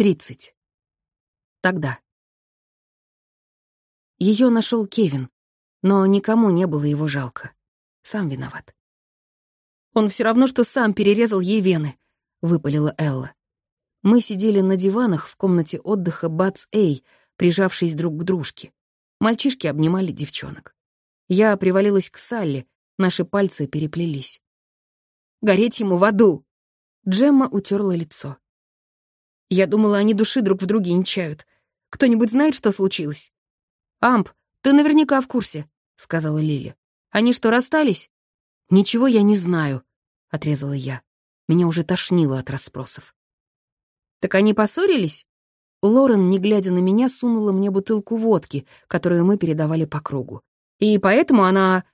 30. Тогда. Ее нашел Кевин, но никому не было его жалко. Сам виноват. «Он все равно, что сам перерезал ей вены», — выпалила Элла. Мы сидели на диванах в комнате отдыха Бац Эй, прижавшись друг к дружке. Мальчишки обнимали девчонок. Я привалилась к Салли, наши пальцы переплелись. «Гореть ему в аду!» Джемма утерла лицо. Я думала, они души друг в друге не чают. Кто-нибудь знает, что случилось? «Амп, ты наверняка в курсе», — сказала Лили. «Они что, расстались?» «Ничего я не знаю», — отрезала я. Меня уже тошнило от расспросов. «Так они поссорились?» Лорен, не глядя на меня, сунула мне бутылку водки, которую мы передавали по кругу. «И поэтому она...»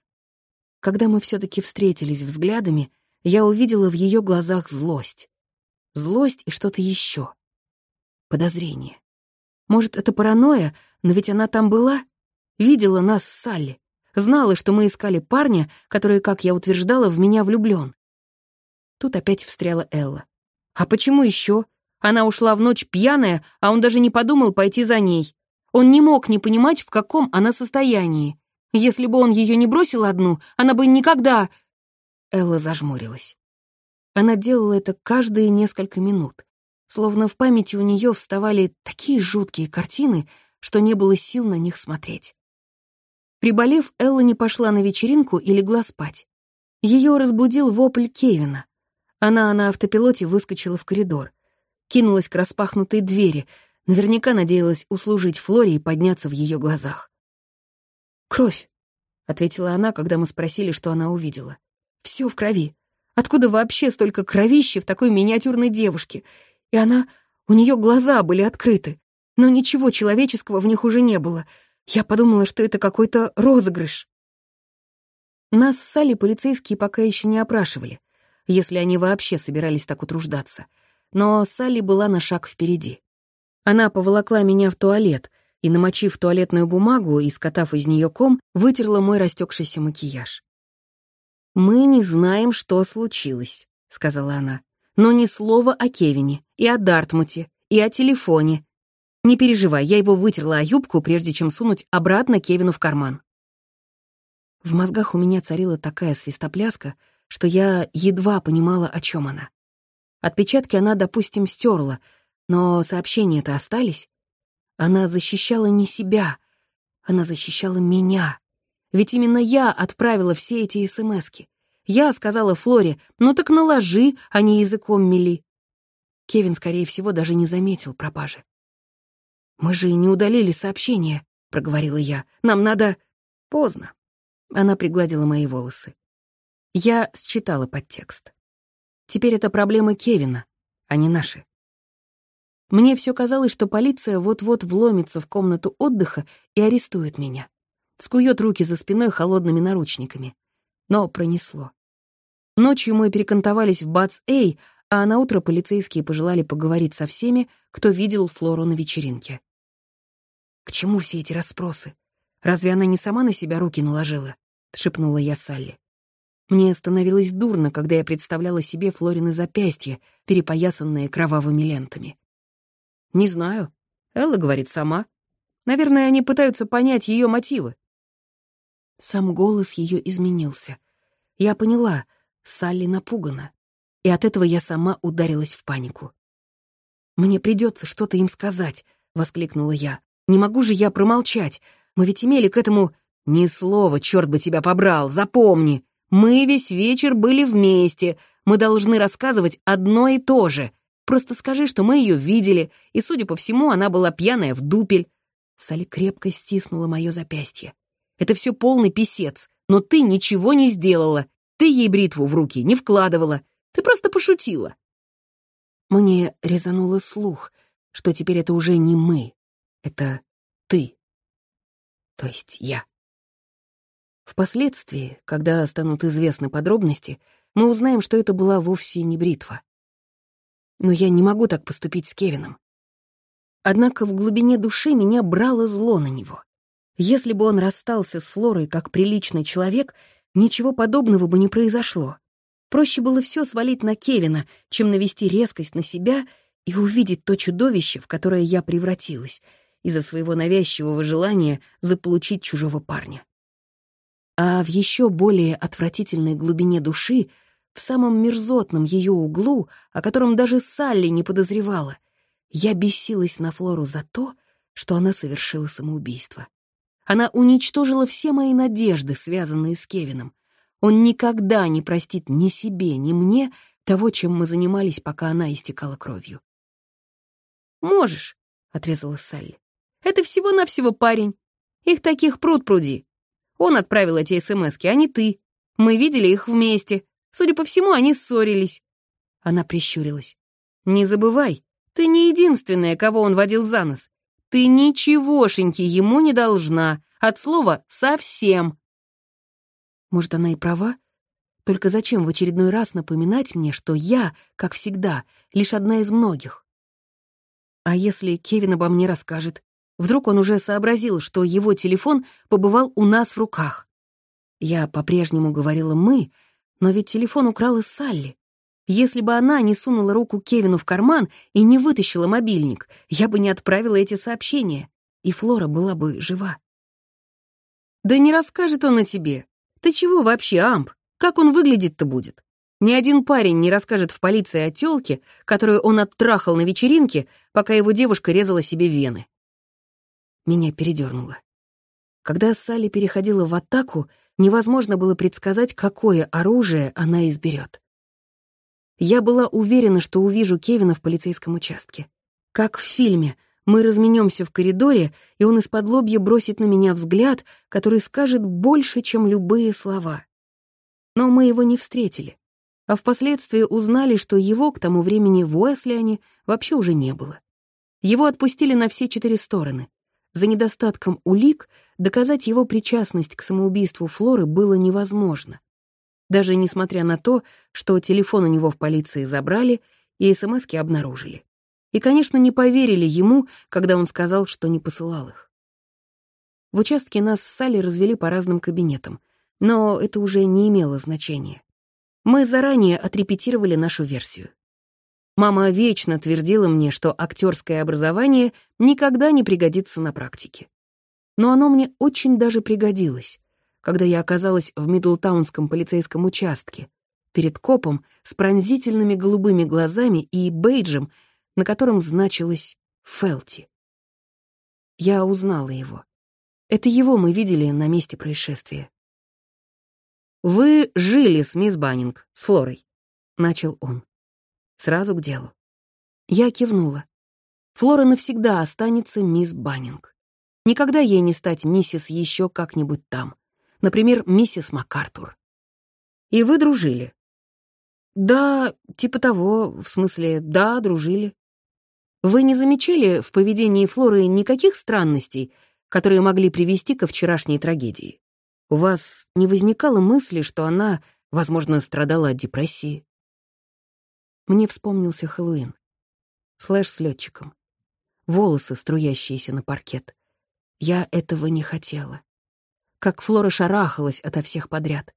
Когда мы все таки встретились взглядами, я увидела в ее глазах злость. Злость и что-то еще подозрение. Может, это паранойя, но ведь она там была, видела нас с Салли, знала, что мы искали парня, который, как я утверждала, в меня влюблён. Тут опять встряла Элла. А почему еще? Она ушла в ночь пьяная, а он даже не подумал пойти за ней. Он не мог не понимать, в каком она состоянии. Если бы он ее не бросил одну, она бы никогда... Элла зажмурилась. Она делала это каждые несколько минут. Словно в памяти у нее вставали такие жуткие картины, что не было сил на них смотреть. Приболев, Элла не пошла на вечеринку и легла спать. Ее разбудил вопль Кевина. Она на автопилоте выскочила в коридор. Кинулась к распахнутой двери, наверняка надеялась услужить Флоре и подняться в ее глазах. «Кровь», — ответила она, когда мы спросили, что она увидела. Все в крови. Откуда вообще столько кровищи в такой миниатюрной девушке? И она... У нее глаза были открыты, но ничего человеческого в них уже не было. Я подумала, что это какой-то розыгрыш. Нас с Салли полицейские пока еще не опрашивали, если они вообще собирались так утруждаться. Но Салли была на шаг впереди. Она поволокла меня в туалет и, намочив туалетную бумагу и скотав из нее ком, вытерла мой растекшийся макияж. «Мы не знаем, что случилось», — сказала она но ни слова о Кевине, и о Дартмуте, и о телефоне. Не переживай, я его вытерла о юбку, прежде чем сунуть обратно Кевину в карман. В мозгах у меня царила такая свистопляска, что я едва понимала, о чем она. Отпечатки она, допустим, стерла, но сообщения-то остались. Она защищала не себя, она защищала меня. Ведь именно я отправила все эти смски. Я сказала Флоре, ну так наложи, а не языком мели. Кевин, скорее всего, даже не заметил пропажи. «Мы же не удалили сообщение», — проговорила я. «Нам надо...» «Поздно». Она пригладила мои волосы. Я считала подтекст. Теперь это проблемы Кевина, а не наши. Мне все казалось, что полиция вот-вот вломится в комнату отдыха и арестует меня. Скует руки за спиной холодными наручниками. Но пронесло. Ночью мы перекантовались в Бац-Эй, а на утро полицейские пожелали поговорить со всеми, кто видел Флору на вечеринке. «К чему все эти расспросы? Разве она не сама на себя руки наложила?» — шепнула я Салли. Мне становилось дурно, когда я представляла себе Флорины запястья, перепоясанные кровавыми лентами. «Не знаю. Элла говорит сама. Наверное, они пытаются понять ее мотивы». Сам голос ее изменился. Я поняла, Салли напугана, и от этого я сама ударилась в панику. «Мне придется что-то им сказать», — воскликнула я. «Не могу же я промолчать. Мы ведь имели к этому...» «Ни слова, черт бы тебя побрал, запомни. Мы весь вечер были вместе. Мы должны рассказывать одно и то же. Просто скажи, что мы ее видели, и, судя по всему, она была пьяная в дупель». Салли крепко стиснула мое запястье. «Это все полный писец, но ты ничего не сделала. Ты ей бритву в руки не вкладывала, ты просто пошутила. Мне резануло слух, что теперь это уже не мы, это ты. То есть я. Впоследствии, когда станут известны подробности, мы узнаем, что это была вовсе не бритва. Но я не могу так поступить с Кевином. Однако в глубине души меня брало зло на него. Если бы он расстался с Флорой как приличный человек — Ничего подобного бы не произошло. Проще было все свалить на Кевина, чем навести резкость на себя и увидеть то чудовище, в которое я превратилась из-за своего навязчивого желания заполучить чужого парня. А в еще более отвратительной глубине души, в самом мерзотном ее углу, о котором даже Салли не подозревала, я бесилась на Флору за то, что она совершила самоубийство. Она уничтожила все мои надежды, связанные с Кевином. Он никогда не простит ни себе, ни мне того, чем мы занимались, пока она истекала кровью. «Можешь», — отрезала Салли. «Это всего-навсего парень. Их таких пруд-пруди. Он отправил эти СМСки, а не ты. Мы видели их вместе. Судя по всему, они ссорились». Она прищурилась. «Не забывай, ты не единственная, кого он водил за нос. Ты ничегошеньки ему не должна. От слова «совсем». Может, она и права? Только зачем в очередной раз напоминать мне, что я, как всегда, лишь одна из многих? А если Кевин обо мне расскажет? Вдруг он уже сообразил, что его телефон побывал у нас в руках. Я по-прежнему говорила «мы», но ведь телефон украла Салли. Если бы она не сунула руку Кевину в карман и не вытащила мобильник, я бы не отправила эти сообщения, и Флора была бы жива. «Да не расскажет он о тебе. Ты чего вообще, Амп? Как он выглядит-то будет? Ни один парень не расскажет в полиции о тёлке, которую он оттрахал на вечеринке, пока его девушка резала себе вены. Меня передёрнуло. Когда Салли переходила в атаку, невозможно было предсказать, какое оружие она изберет. Я была уверена, что увижу Кевина в полицейском участке. Как в фильме, мы разменемся в коридоре, и он из-под лобья бросит на меня взгляд, который скажет больше, чем любые слова. Но мы его не встретили а впоследствии узнали, что его к тому времени в Уэслиане вообще уже не было. Его отпустили на все четыре стороны. За недостатком улик доказать его причастность к самоубийству Флоры было невозможно. Даже несмотря на то, что телефон у него в полиции забрали и СМСки обнаружили. И, конечно, не поверили ему, когда он сказал, что не посылал их. В участке нас с Салли развели по разным кабинетам, но это уже не имело значения. Мы заранее отрепетировали нашу версию. Мама вечно твердила мне, что актерское образование никогда не пригодится на практике. Но оно мне очень даже пригодилось, когда я оказалась в Мидлтаунском полицейском участке, перед копом с пронзительными голубыми глазами и бейджем, на котором значилось «Фелти». Я узнала его. Это его мы видели на месте происшествия. «Вы жили с мисс Баннинг, с Флорой», — начал он. Сразу к делу. Я кивнула. Флора навсегда останется мисс Баннинг. Никогда ей не стать миссис еще как-нибудь там. Например, миссис МакАртур. И вы дружили? Да, типа того, в смысле, да, дружили. Вы не замечали в поведении Флоры никаких странностей, которые могли привести ко вчерашней трагедии? У вас не возникало мысли, что она, возможно, страдала от депрессии? Мне вспомнился Хэллоуин. Слэш с летчиком. Волосы, струящиеся на паркет. Я этого не хотела. Как Флора шарахалась ото всех подряд.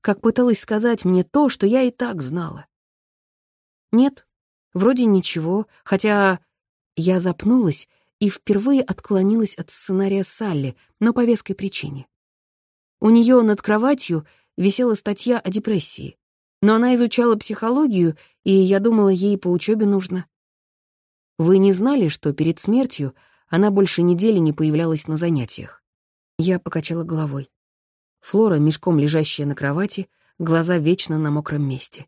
Как пыталась сказать мне то, что я и так знала. Нет, вроде ничего, хотя я запнулась и впервые отклонилась от сценария Салли, но по веской причине. У нее над кроватью висела статья о депрессии, но она изучала психологию, и я думала, ей по учебе нужно. Вы не знали, что перед смертью она больше недели не появлялась на занятиях? Я покачала головой. Флора, мешком лежащая на кровати, глаза вечно на мокром месте.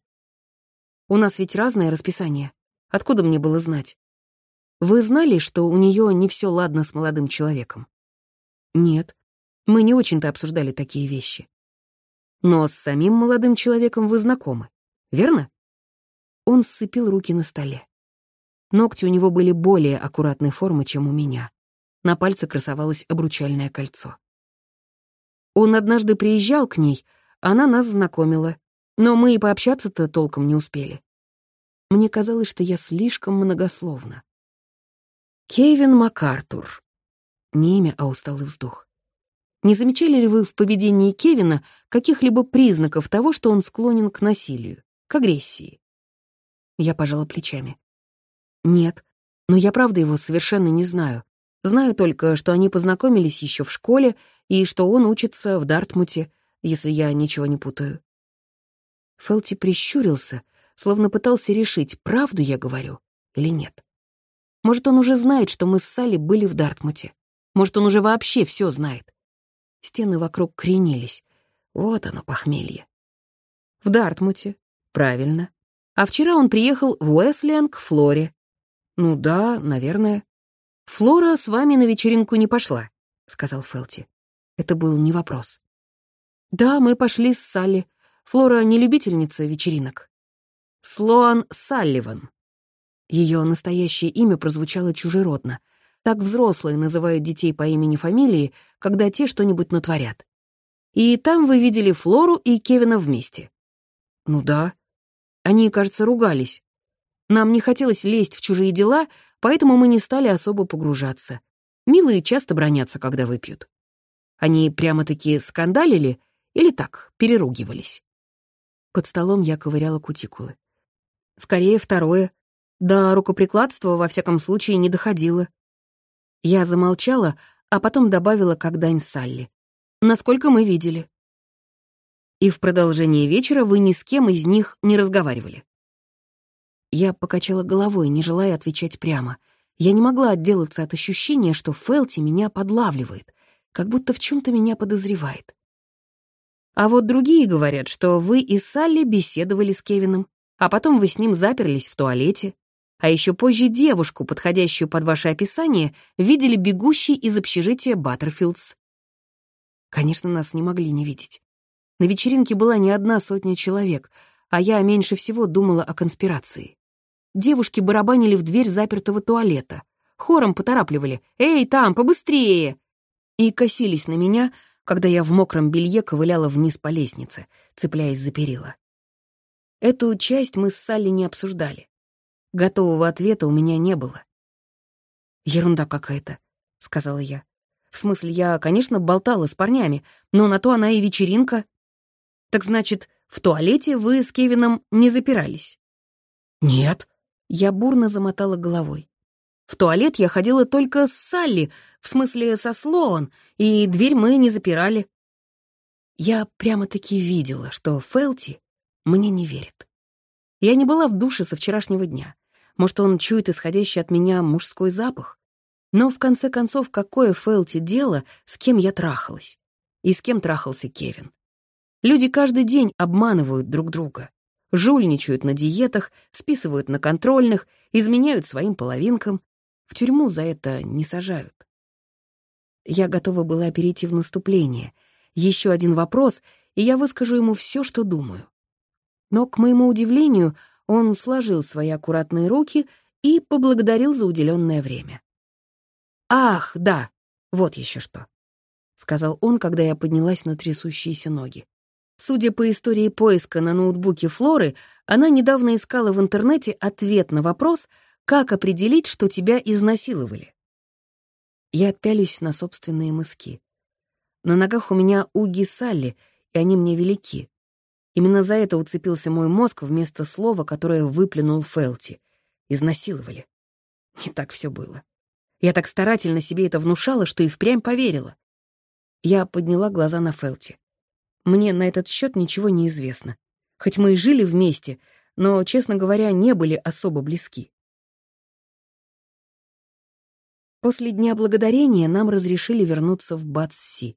У нас ведь разное расписание. Откуда мне было знать? Вы знали, что у нее не все ладно с молодым человеком? Нет. Мы не очень-то обсуждали такие вещи. Но с самим молодым человеком вы знакомы, верно? Он сцепил руки на столе. Ногти у него были более аккуратной формы, чем у меня. На пальце красовалось обручальное кольцо. Он однажды приезжал к ней, она нас знакомила, но мы и пообщаться-то толком не успели. Мне казалось, что я слишком многословна. Кевин МакАртур. Не имя, а усталый вздох. Не замечали ли вы в поведении Кевина каких-либо признаков того, что он склонен к насилию, к агрессии? Я пожала плечами. Нет, но я правда его совершенно не знаю. Знаю только, что они познакомились еще в школе и что он учится в Дартмуте, если я ничего не путаю. Фелти прищурился, словно пытался решить, правду я говорю или нет. Может, он уже знает, что мы с Салли были в Дартмуте. Может, он уже вообще все знает. Стены вокруг кренились. Вот оно, похмелье. В Дартмуте. Правильно. А вчера он приехал в Уэслиан к Флоре. Ну да, наверное. Флора с вами на вечеринку не пошла, сказал Фелти. Это был не вопрос. Да, мы пошли с Салли. Флора не любительница вечеринок. Слоан Салливан. Ее настоящее имя прозвучало чужеродно. Так взрослые называют детей по имени-фамилии, когда те что-нибудь натворят. И там вы видели Флору и Кевина вместе. Ну да. Они, кажется, ругались. Нам не хотелось лезть в чужие дела, поэтому мы не стали особо погружаться. Милые часто бронятся, когда выпьют. Они прямо-таки скандалили или так, переругивались. Под столом я ковыряла кутикулы. Скорее, второе. До рукоприкладства, во всяком случае, не доходило. Я замолчала, а потом добавила, как дань Салли. Насколько мы видели. И в продолжении вечера вы ни с кем из них не разговаривали. Я покачала головой, не желая отвечать прямо. Я не могла отделаться от ощущения, что Фелти меня подлавливает, как будто в чем то меня подозревает. А вот другие говорят, что вы и Салли беседовали с Кевином, а потом вы с ним заперлись в туалете, а еще позже девушку, подходящую под ваше описание, видели бегущей из общежития Баттерфилдс. Конечно, нас не могли не видеть. На вечеринке была не одна сотня человек, а я меньше всего думала о конспирации. Девушки барабанили в дверь запертого туалета, хором поторапливали «Эй, там, побыстрее!» и косились на меня, когда я в мокром белье ковыляла вниз по лестнице, цепляясь за перила. Эту часть мы с Салли не обсуждали. Готового ответа у меня не было. «Ерунда какая-то», — сказала я. «В смысле, я, конечно, болтала с парнями, но на то она и вечеринка». «Так значит, в туалете вы с Кевином не запирались?» «Нет», — я бурно замотала головой. «В туалет я ходила только с Салли, в смысле, со Слоан, и дверь мы не запирали». Я прямо-таки видела, что Фелти мне не верит. Я не была в душе со вчерашнего дня. Может, он чует исходящий от меня мужской запах? Но, в конце концов, какое Фелти дело, с кем я трахалась? И с кем трахался Кевин? Люди каждый день обманывают друг друга. Жульничают на диетах, списывают на контрольных, изменяют своим половинкам. В тюрьму за это не сажают. Я готова была перейти в наступление. Еще один вопрос, и я выскажу ему все, что думаю. Но, к моему удивлению, он сложил свои аккуратные руки и поблагодарил за уделенное время. «Ах, да, вот еще что», — сказал он, когда я поднялась на трясущиеся ноги. Судя по истории поиска на ноутбуке Флоры, она недавно искала в интернете ответ на вопрос, как определить, что тебя изнасиловали. Я отпялюсь на собственные мыски. На ногах у меня уги Салли, и они мне велики. Именно за это уцепился мой мозг вместо слова, которое выплюнул Фелти. Изнасиловали. Не так все было. Я так старательно себе это внушала, что и впрямь поверила. Я подняла глаза на Фелти. Мне на этот счет ничего не известно. Хоть мы и жили вместе, но, честно говоря, не были особо близки. После Дня Благодарения нам разрешили вернуться в Батсси.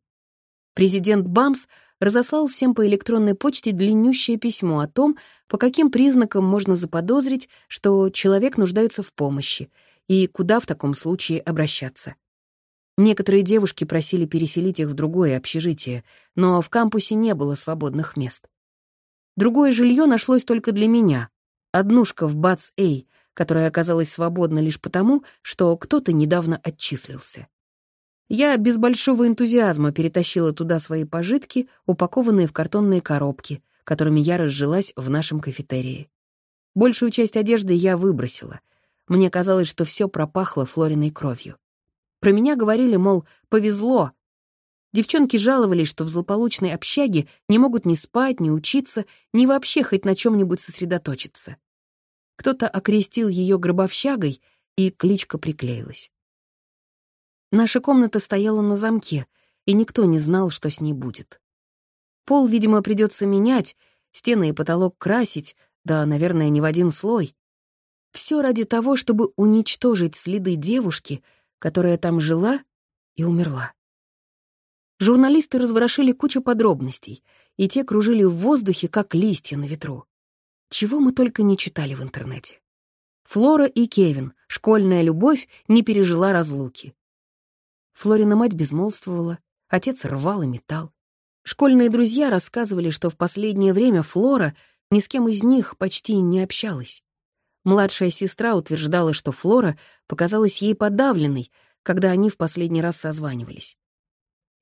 Президент Бамс разослал всем по электронной почте длиннющее письмо о том, по каким признакам можно заподозрить, что человек нуждается в помощи, и куда в таком случае обращаться. Некоторые девушки просили переселить их в другое общежитие, но в кампусе не было свободных мест. Другое жилье нашлось только для меня. Однушка в Бац-Эй, которая оказалась свободна лишь потому, что кто-то недавно отчислился. Я без большого энтузиазма перетащила туда свои пожитки, упакованные в картонные коробки, которыми я разжилась в нашем кафетерии. Большую часть одежды я выбросила. Мне казалось, что все пропахло Флориной кровью. Про меня говорили, мол, повезло. Девчонки жаловались, что в злополучной общаге не могут ни спать, ни учиться, ни вообще хоть на чем-нибудь сосредоточиться. Кто-то окрестил ее гробовщагой, и кличка приклеилась. Наша комната стояла на замке, и никто не знал, что с ней будет. Пол, видимо, придется менять, стены и потолок красить, да, наверное, не в один слой. Все ради того, чтобы уничтожить следы девушки, которая там жила и умерла. Журналисты разворошили кучу подробностей, и те кружили в воздухе, как листья на ветру. Чего мы только не читали в интернете. Флора и Кевин, школьная любовь, не пережила разлуки. Флорина мать безмолвствовала, отец рвал и метал. Школьные друзья рассказывали, что в последнее время Флора ни с кем из них почти не общалась. Младшая сестра утверждала, что Флора показалась ей подавленной, когда они в последний раз созванивались.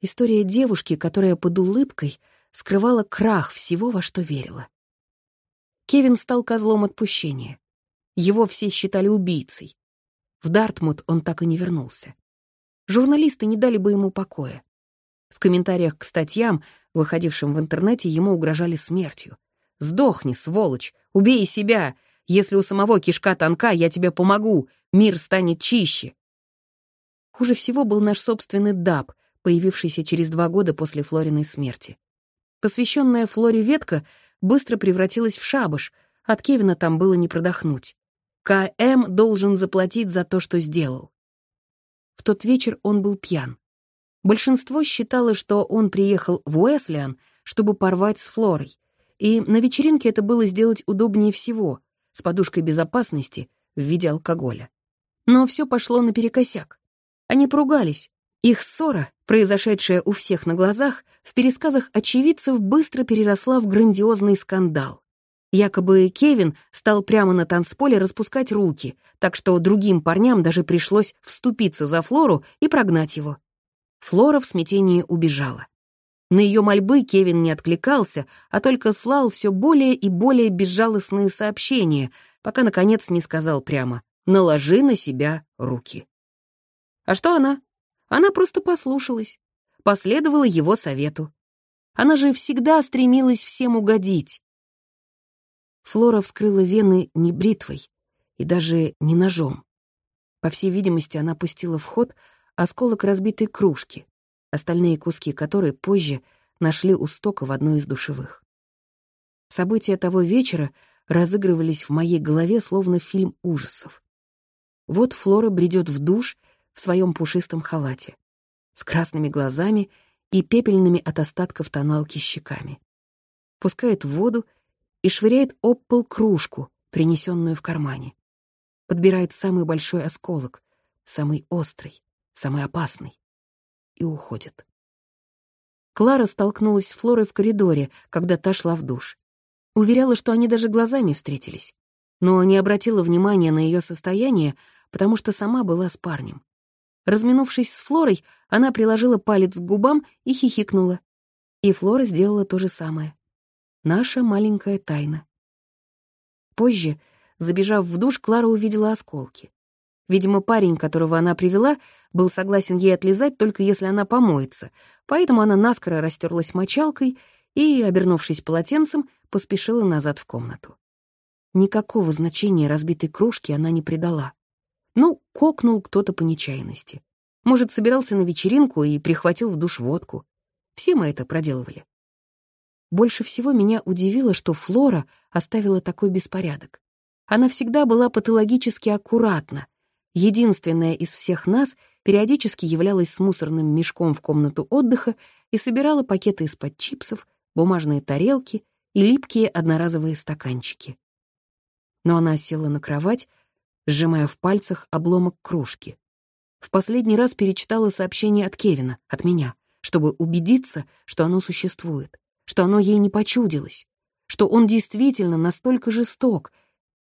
История девушки, которая под улыбкой скрывала крах всего, во что верила. Кевин стал козлом отпущения. Его все считали убийцей. В Дартмут он так и не вернулся. Журналисты не дали бы ему покоя. В комментариях к статьям, выходившим в интернете, ему угрожали смертью. «Сдохни, сволочь! Убей себя! Если у самого кишка тонка, я тебе помогу! Мир станет чище!» Хуже всего был наш собственный даб, появившийся через два года после Флориной смерти. Посвященная Флоре ветка быстро превратилась в шабаш, от Кевина там было не продохнуть. К.М. должен заплатить за то, что сделал. В тот вечер он был пьян. Большинство считало, что он приехал в Уэслиан, чтобы порвать с Флорой, и на вечеринке это было сделать удобнее всего, с подушкой безопасности в виде алкоголя. Но все пошло наперекосяк. Они поругались. Их ссора, произошедшая у всех на глазах, в пересказах очевидцев быстро переросла в грандиозный скандал. Якобы Кевин стал прямо на танцполе распускать руки, так что другим парням даже пришлось вступиться за Флору и прогнать его. Флора в смятении убежала. На ее мольбы Кевин не откликался, а только слал все более и более безжалостные сообщения, пока, наконец, не сказал прямо «наложи на себя руки». А что она? Она просто послушалась, последовала его совету. Она же всегда стремилась всем угодить. Флора вскрыла вены не бритвой и даже не ножом. По всей видимости, она пустила в ход осколок разбитой кружки, остальные куски которой позже нашли у стока в одной из душевых. События того вечера разыгрывались в моей голове словно фильм ужасов. Вот Флора бредет в душ в своем пушистом халате, с красными глазами и пепельными от остатков тоналки щеками. Пускает в воду и швыряет об пол кружку, принесенную в кармане. Подбирает самый большой осколок, самый острый, самый опасный, и уходит. Клара столкнулась с Флорой в коридоре, когда та шла в душ. Уверяла, что они даже глазами встретились, но не обратила внимания на ее состояние, потому что сама была с парнем. Разминувшись с Флорой, она приложила палец к губам и хихикнула. И Флора сделала то же самое. Наша маленькая тайна. Позже, забежав в душ, Клара увидела осколки. Видимо, парень, которого она привела, был согласен ей отлизать только если она помоется, поэтому она наскоро растерлась мочалкой и, обернувшись полотенцем, поспешила назад в комнату. Никакого значения разбитой кружки она не придала. Ну, кокнул кто-то по нечаянности. Может, собирался на вечеринку и прихватил в душ водку. Все мы это проделывали. Больше всего меня удивило, что Флора оставила такой беспорядок. Она всегда была патологически аккуратна, единственная из всех нас периодически являлась с мусорным мешком в комнату отдыха и собирала пакеты из-под чипсов, бумажные тарелки и липкие одноразовые стаканчики. Но она села на кровать, сжимая в пальцах обломок кружки. В последний раз перечитала сообщение от Кевина, от меня, чтобы убедиться, что оно существует, что оно ей не почудилось, что он действительно настолько жесток.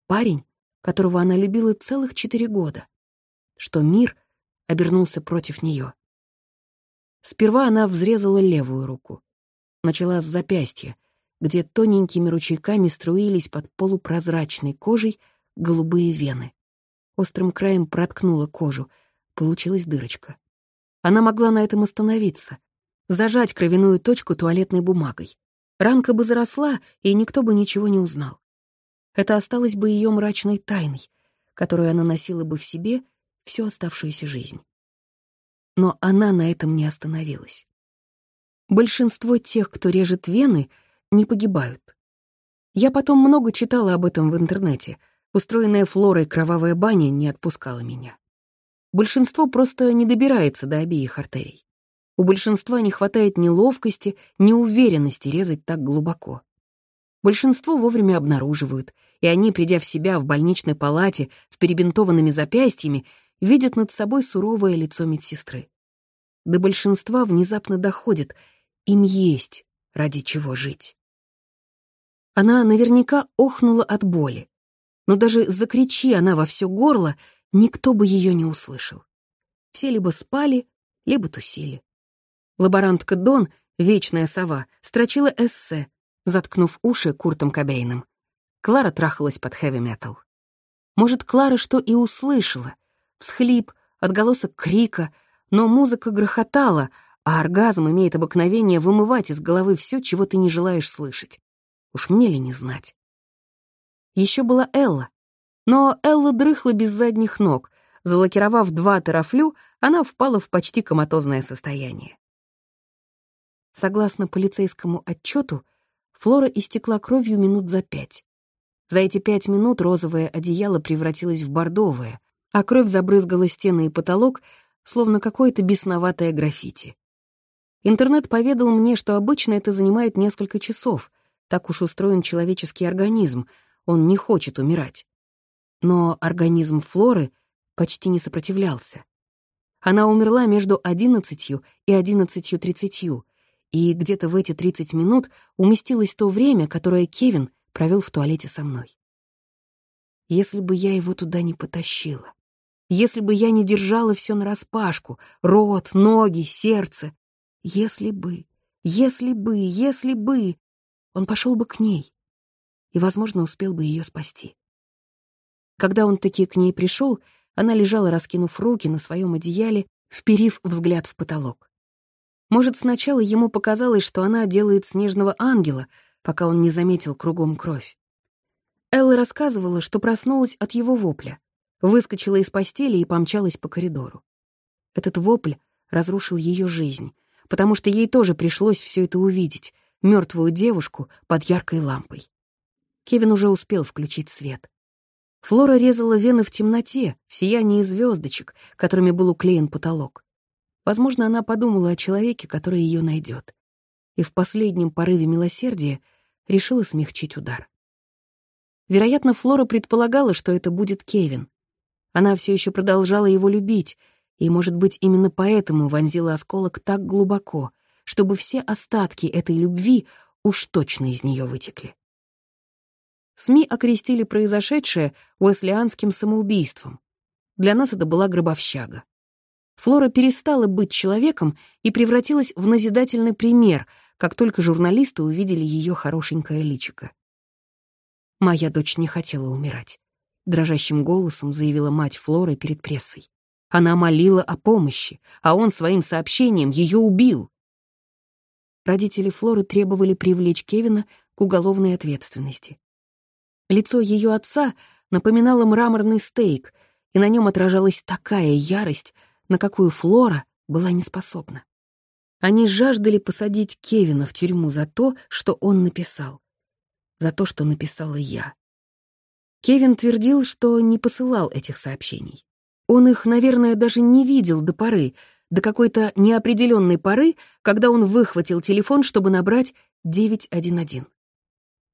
Парень, которого она любила целых четыре года, что мир обернулся против нее. Сперва она взрезала левую руку. Начала с запястья, где тоненькими ручейками струились под полупрозрачной кожей голубые вены. Острым краем проткнула кожу, получилась дырочка. Она могла на этом остановиться, зажать кровяную точку туалетной бумагой. Ранка бы заросла, и никто бы ничего не узнал. Это осталось бы ее мрачной тайной, которую она носила бы в себе всю оставшуюся жизнь. Но она на этом не остановилась. Большинство тех, кто режет вены, не погибают. Я потом много читала об этом в интернете. Устроенная Флорой кровавая баня не отпускала меня. Большинство просто не добирается до обеих артерий. У большинства не хватает ни ловкости, ни уверенности резать так глубоко. Большинство вовремя обнаруживают, и они, придя в себя в больничной палате с перебинтованными запястьями, видят над собой суровое лицо медсестры. До большинства внезапно доходит, им есть ради чего жить. Она наверняка охнула от боли, но даже закричи она во все горло, никто бы ее не услышал. Все либо спали, либо тусили. Лаборантка Дон, вечная сова, строчила эссе, заткнув уши Куртом Кобейном. Клара трахалась под хэви-метал. Может, Клара что и услышала. Всхлип, отголосок крика, но музыка грохотала, а оргазм имеет обыкновение вымывать из головы все, чего ты не желаешь слышать. Уж мне ли не знать. Еще была Элла. Но Элла дрыхла без задних ног. Залакировав два терафлю, она впала в почти коматозное состояние. Согласно полицейскому отчету, Флора истекла кровью минут за пять. За эти пять минут розовое одеяло превратилось в бордовое, а кровь забрызгала стены и потолок, словно какое-то бесноватое граффити. Интернет поведал мне, что обычно это занимает несколько часов. Так уж устроен человеческий организм, он не хочет умирать. Но организм Флоры почти не сопротивлялся. Она умерла между одиннадцатью и одиннадцатью тридцатью, и где-то в эти 30 минут уместилось то время, которое Кевин провел в туалете со мной. Если бы я его туда не потащила, если бы я не держала все нараспашку, рот, ноги, сердце, если бы, если бы, если бы, он пошел бы к ней и, возможно, успел бы ее спасти. Когда он таки к ней пришел, она лежала, раскинув руки на своем одеяле, вперив взгляд в потолок. Может, сначала ему показалось, что она делает снежного ангела, пока он не заметил кругом кровь. Элла рассказывала, что проснулась от его вопля, выскочила из постели и помчалась по коридору. Этот вопль разрушил ее жизнь, потому что ей тоже пришлось все это увидеть, мертвую девушку под яркой лампой. Кевин уже успел включить свет. Флора резала вены в темноте, в сиянии звездочек, которыми был уклеен потолок. Возможно, она подумала о человеке, который ее найдет, и в последнем порыве милосердия решила смягчить удар. Вероятно, Флора предполагала, что это будет Кевин. Она все еще продолжала его любить, и, может быть, именно поэтому вонзила осколок так глубоко, чтобы все остатки этой любви уж точно из нее вытекли. СМИ окрестили произошедшее уэслианским самоубийством. Для нас это была гробовщага. Флора перестала быть человеком и превратилась в назидательный пример, как только журналисты увидели ее хорошенькое личико. «Моя дочь не хотела умирать», — дрожащим голосом заявила мать Флоры перед прессой. Она молила о помощи, а он своим сообщением ее убил. Родители Флоры требовали привлечь Кевина к уголовной ответственности. Лицо ее отца напоминало мраморный стейк, и на нем отражалась такая ярость, на какую Флора была не способна. Они жаждали посадить Кевина в тюрьму за то, что он написал. За то, что написала я. Кевин твердил, что не посылал этих сообщений. Он их, наверное, даже не видел до поры, до какой-то неопределенной поры, когда он выхватил телефон, чтобы набрать 911.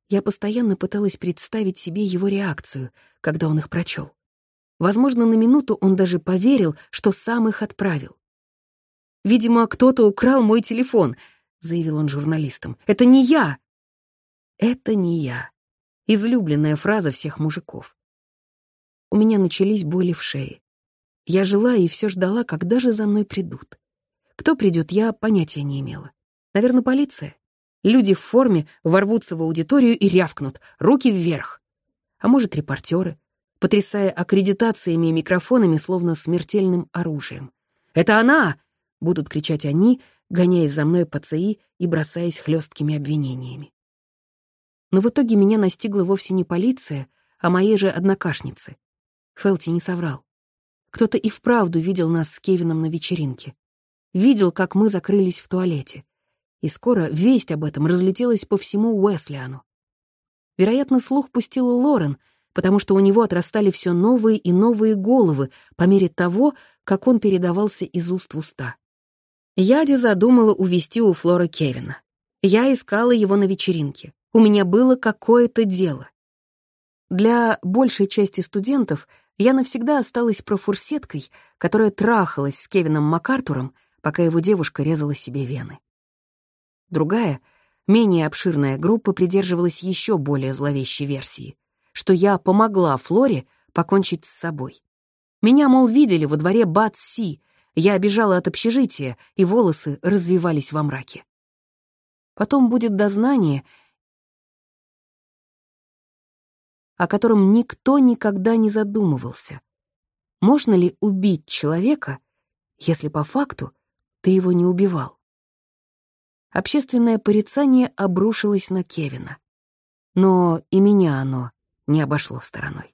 Я постоянно пыталась представить себе его реакцию, когда он их прочел. Возможно, на минуту он даже поверил, что сам их отправил. «Видимо, кто-то украл мой телефон», — заявил он журналистам. «Это не я!» «Это не я». Излюбленная фраза всех мужиков. У меня начались боли в шее. Я жила и все ждала, когда же за мной придут. Кто придет, я понятия не имела. Наверное, полиция. Люди в форме ворвутся в аудиторию и рявкнут «руки вверх». А может, репортеры, потрясая аккредитациями и микрофонами, словно смертельным оружием. «Это она!» — будут кричать они, гоняясь за мной по ЦИ и бросаясь хлесткими обвинениями. Но в итоге меня настигла вовсе не полиция, а мои же однокашницы. Фелти не соврал. Кто-то и вправду видел нас с Кевином на вечеринке. Видел, как мы закрылись в туалете. И скоро весть об этом разлетелась по всему Уэслиану. Вероятно, слух пустил Лорен, потому что у него отрастали все новые и новые головы по мере того, как он передавался из уст в уста. Яди задумала увести у Флора Кевина. Я искала его на вечеринке. У меня было какое-то дело. Для большей части студентов я навсегда осталась профурсеткой, которая трахалась с Кевином МакАртуром, пока его девушка резала себе вены. Другая, менее обширная группа придерживалась еще более зловещей версии, что я помогла Флоре покончить с собой. Меня, мол, видели во дворе Бат-Си, я бежала от общежития, и волосы развивались во мраке. Потом будет дознание, о котором никто никогда не задумывался. Можно ли убить человека, если по факту ты его не убивал? Общественное порицание обрушилось на Кевина. Но и меня оно не обошло стороной.